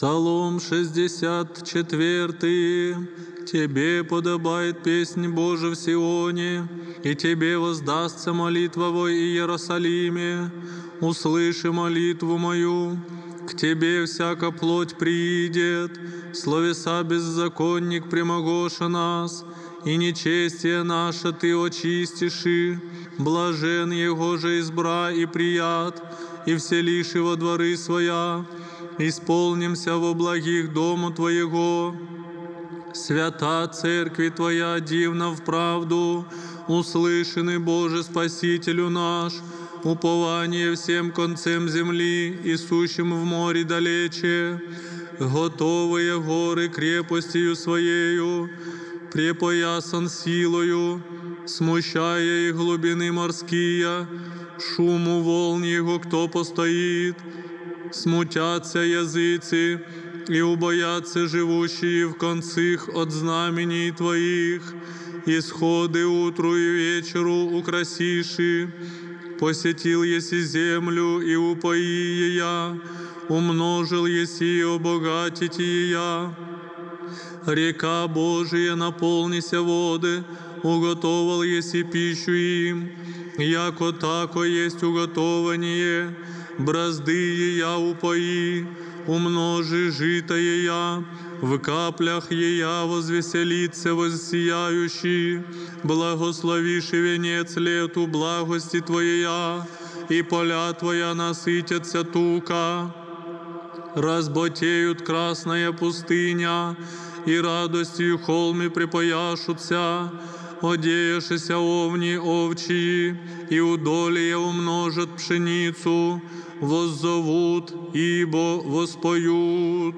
Псалом 64. Тебе подобает песнь Божия в Сионе, и Тебе воздастся молитва во Иерусалиме. Услыши молитву мою, к Тебе всяка плоть приидет, словеса беззаконник прямогоша нас, и нечестие наше Ты очистиши. Блажен Его же избра и прият, и вселиши во дворы своя, исполнимся во благих дому Твоего. Свята Церкви Твоя дивна в правду, услышанный Боже Спасителю наш, упование всем концем земли и сущим в море далече, готовые горы крепостью Своею, препоясан силою, смущая и глубины морские, шуму волн Его кто постоит, смутятся языцы, и убоятся живущие в концах от знамений Твоих, исходы утру и вечеру украсиши, посетил еси землю и упои ея, умножил еси и обогатить ея. Река Божия, наполнися воды, уготовал еси пищу им, яко тако есть уготование, бразды ея упои, умножи житое я, в каплях ея возвеселится воссияющий, благословишь венец лету благости Твоя, и поля Твоя насытятся тука разботеют красная пустыня, и радостью холмы припояшутся, одеешься овни овчии, и удолие умножат пшеницу, воззовут, ибо воспоют.